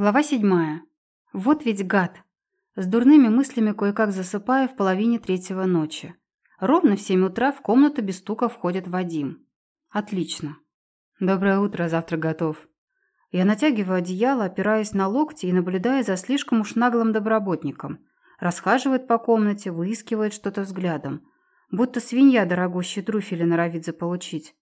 Глава седьмая. Вот ведь гад. С дурными мыслями кое-как засыпаю в половине третьего ночи. Ровно в семь утра в комнату без стука входит Вадим. Отлично. Доброе утро, завтрак готов. Я натягиваю одеяло, опираясь на локти и наблюдаю за слишком уж наглым доброботником. Расхаживает по комнате, выискивает что-то взглядом. Будто свинья дорогущие трюфели норовит заполучить.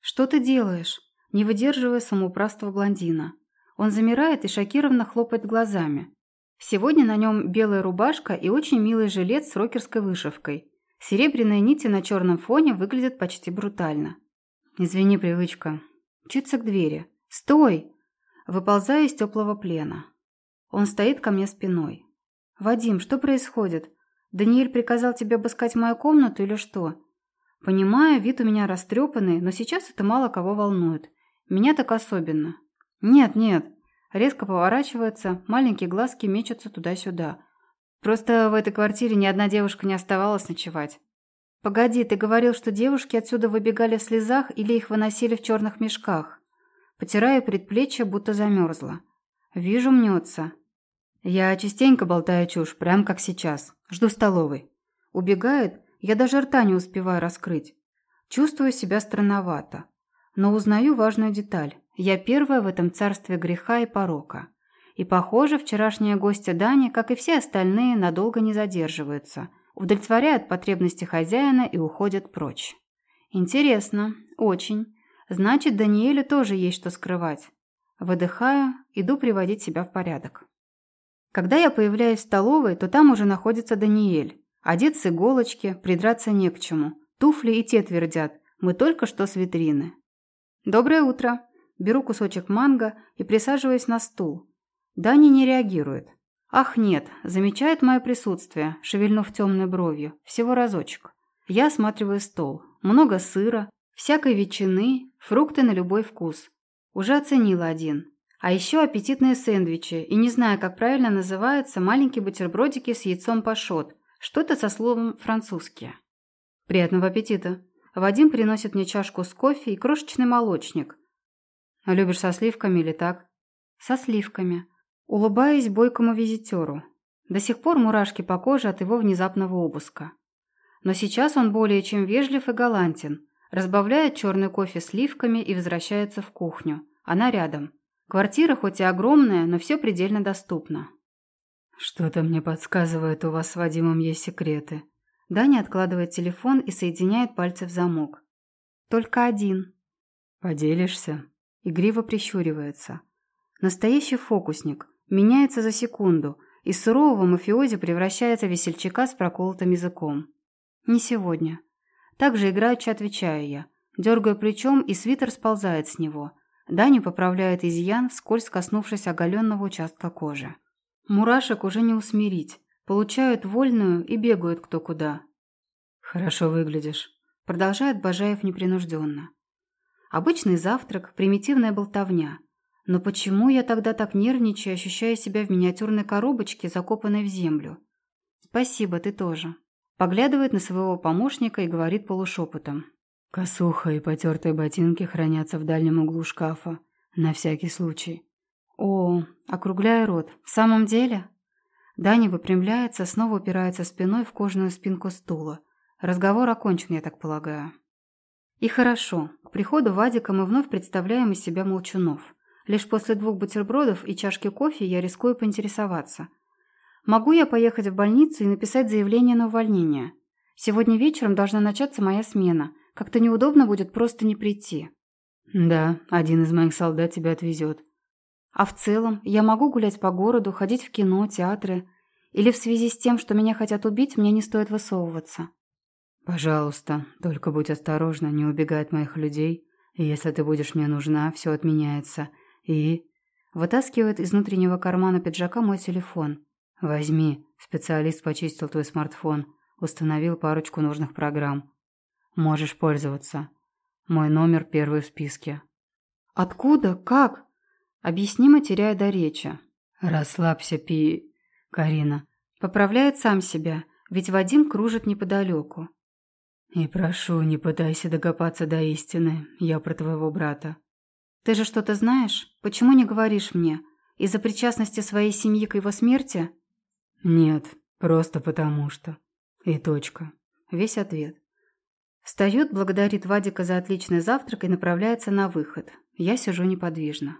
«Что ты делаешь?» Не выдерживая самоуправства блондина. Он замирает и шокированно хлопает глазами. Сегодня на нем белая рубашка и очень милый жилет с рокерской вышивкой. Серебряные нити на черном фоне выглядят почти брутально. Извини, привычка. Чится к двери. Стой! Выползаю из теплого плена. Он стоит ко мне спиной. «Вадим, что происходит? Даниэль приказал тебе обыскать мою комнату или что?» Понимаю, вид у меня растрепанный, но сейчас это мало кого волнует. Меня так особенно. «Нет, нет». Резко поворачивается, маленькие глазки мечутся туда-сюда. Просто в этой квартире ни одна девушка не оставалась ночевать. «Погоди, ты говорил, что девушки отсюда выбегали в слезах или их выносили в черных мешках?» Потираю предплечье, будто замерзла. Вижу, мнется. Я частенько болтаю чушь, прям как сейчас. Жду столовой. Убегает, я даже рта не успеваю раскрыть. Чувствую себя странновато. Но узнаю важную деталь. Я первая в этом царстве греха и порока. И, похоже, вчерашняя гостья Дани, как и все остальные, надолго не задерживаются, удовлетворяют потребности хозяина и уходят прочь. Интересно, очень. Значит, Даниэлю тоже есть что скрывать. Выдыхаю, иду приводить себя в порядок. Когда я появляюсь в столовой, то там уже находится Даниэль. Одет с иголочки, придраться не к чему. Туфли и те твердят, мы только что с витрины. «Доброе утро!» Беру кусочек манго и присаживаюсь на стул. Дани не реагирует. Ах, нет, замечает мое присутствие, шевельнув темной бровью. Всего разочек. Я осматриваю стол. Много сыра, всякой ветчины, фрукты на любой вкус. Уже оценила один. А еще аппетитные сэндвичи и не знаю, как правильно называются, маленькие бутербродики с яйцом пашот. Что-то со словом французские. Приятного аппетита. Вадим приносит мне чашку с кофе и крошечный молочник – а любишь со сливками или так? Со сливками. Улыбаясь бойкому визитеру. До сих пор мурашки по коже от его внезапного обыска. Но сейчас он более чем вежлив и галантен. Разбавляет черный кофе сливками и возвращается в кухню. Она рядом. Квартира хоть и огромная, но все предельно доступно. «Что-то мне подсказывает, у вас с Вадимом есть секреты». Даня откладывает телефон и соединяет пальцы в замок. «Только один». «Поделишься?» Игриво прищуривается. Настоящий фокусник. Меняется за секунду. Из сурового мафиози превращается в весельчака с проколотым языком. Не сегодня. Также играючи отвечаю я. Дергаю плечом, и свитер сползает с него. Даню поправляет изъян, скользь коснувшись оголенного участка кожи. Мурашек уже не усмирить. Получают вольную и бегают кто куда. «Хорошо выглядишь», — продолжает Бажаев непринужденно. Обычный завтрак, примитивная болтовня. Но почему я тогда так нервничаю, ощущая себя в миниатюрной коробочке, закопанной в землю? Спасибо, ты тоже. Поглядывает на своего помощника и говорит полушепотом. Косуха и потертые ботинки хранятся в дальнем углу шкафа. На всякий случай. О, округляя рот. В самом деле? Даня выпрямляется, снова упирается спиной в кожаную спинку стула. Разговор окончен, я так полагаю. И хорошо. К приходу Вадика мы вновь представляем из себя молчунов. Лишь после двух бутербродов и чашки кофе я рискую поинтересоваться. Могу я поехать в больницу и написать заявление на увольнение? Сегодня вечером должна начаться моя смена. Как-то неудобно будет просто не прийти. Да, один из моих солдат тебя отвезет. А в целом, я могу гулять по городу, ходить в кино, театры. Или в связи с тем, что меня хотят убить, мне не стоит высовываться. «Пожалуйста, только будь осторожна, не убегай от моих людей. Если ты будешь мне нужна, все отменяется. И...» Вытаскивает из внутреннего кармана пиджака мой телефон. «Возьми. Специалист почистил твой смартфон. Установил парочку нужных программ. Можешь пользоваться. Мой номер первый в списке». «Откуда? Как?» Объяснимо теряя до речи. «Расслабься, Пи...» Карина. Поправляет сам себя, ведь Вадим кружит неподалеку. «И прошу, не пытайся докопаться до истины. Я про твоего брата». «Ты же что-то знаешь? Почему не говоришь мне? Из-за причастности своей семьи к его смерти? Нет, просто потому что. И точка. Весь ответ. Встает, благодарит Вадика за отличный завтрак и направляется на выход. Я сижу неподвижно.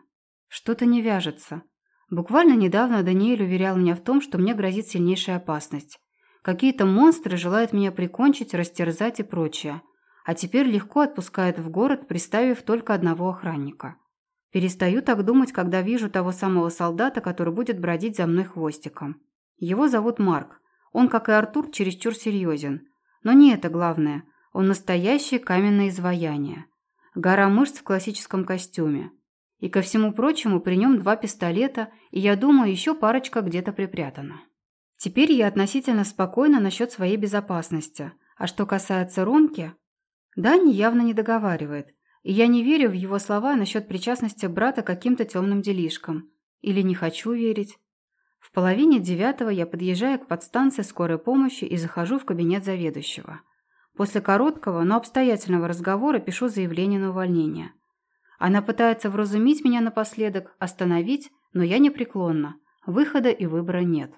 Что-то не вяжется. Буквально недавно Даниэль уверял меня в том, что мне грозит сильнейшая опасность. Какие-то монстры желают меня прикончить, растерзать и прочее. А теперь легко отпускают в город, приставив только одного охранника. Перестаю так думать, когда вижу того самого солдата, который будет бродить за мной хвостиком. Его зовут Марк. Он, как и Артур, чересчур серьезен. Но не это главное. Он настоящее каменное изваяние. Гора мышц в классическом костюме. И ко всему прочему, при нем два пистолета, и, я думаю, еще парочка где-то припрятана. Теперь я относительно спокойна насчет своей безопасности. А что касается Ромки, Дани явно не договаривает, и я не верю в его слова насчет причастности брата к каким-то темным делишкам. Или не хочу верить. В половине девятого я подъезжаю к подстанции скорой помощи и захожу в кабинет заведующего. После короткого, но обстоятельного разговора пишу заявление на увольнение. Она пытается вразумить меня напоследок, остановить, но я непреклонна. Выхода и выбора нет.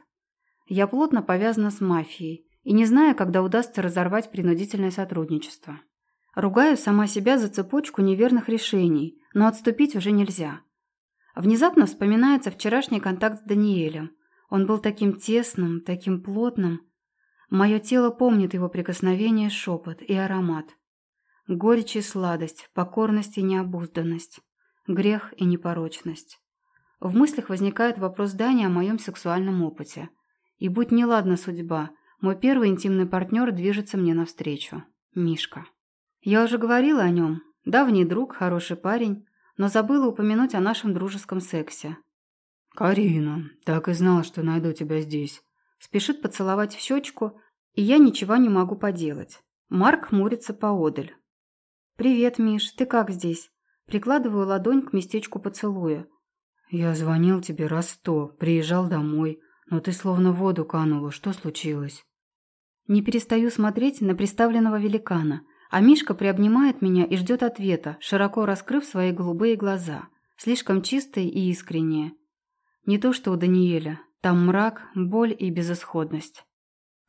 Я плотно повязана с мафией и не знаю, когда удастся разорвать принудительное сотрудничество. Ругаю сама себя за цепочку неверных решений, но отступить уже нельзя. Внезапно вспоминается вчерашний контакт с Даниэлем. Он был таким тесным, таким плотным. Мое тело помнит его прикосновение, шепот и аромат. Горечь и сладость, покорность и необузданность, грех и непорочность. В мыслях возникает вопрос Дани о моем сексуальном опыте. И будь неладна судьба, мой первый интимный партнер движется мне навстречу. Мишка. Я уже говорила о нем. Давний друг, хороший парень, но забыла упомянуть о нашем дружеском сексе. «Карина, так и знал, что найду тебя здесь». Спешит поцеловать в щечку, и я ничего не могу поделать. Марк хмурится поодаль. «Привет, Миш, ты как здесь?» Прикладываю ладонь к местечку поцелуя. «Я звонил тебе раз сто, приезжал домой, но ты словно в воду канула. Что случилось?» Не перестаю смотреть на приставленного великана, а Мишка приобнимает меня и ждет ответа, широко раскрыв свои голубые глаза, слишком чистые и искренние. Не то что у Даниэля, там мрак, боль и безысходность.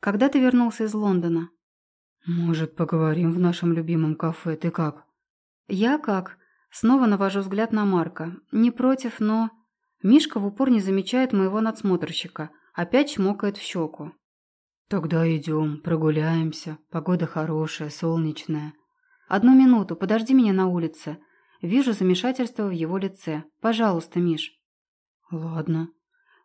«Когда ты вернулся из Лондона?» «Может, поговорим в нашем любимом кафе? Ты как?» «Я как?» Снова навожу взгляд на Марка. «Не против, но...» Мишка в упор не замечает моего надсмотрщика. Опять чмокает в щеку. «Тогда идем, прогуляемся. Погода хорошая, солнечная». «Одну минуту, подожди меня на улице. Вижу замешательство в его лице. Пожалуйста, Миш». «Ладно».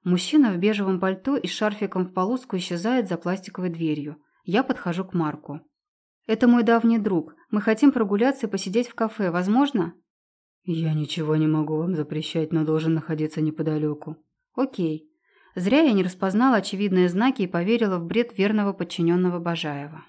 Мужчина в бежевом пальто и с шарфиком в полоску исчезает за пластиковой дверью. Я подхожу к Марку. «Это мой давний друг. Мы хотим прогуляться и посидеть в кафе. Возможно?» «Я ничего не могу вам запрещать, но должен находиться неподалеку». «Окей». Зря я не распознала очевидные знаки и поверила в бред верного подчиненного Бажаева.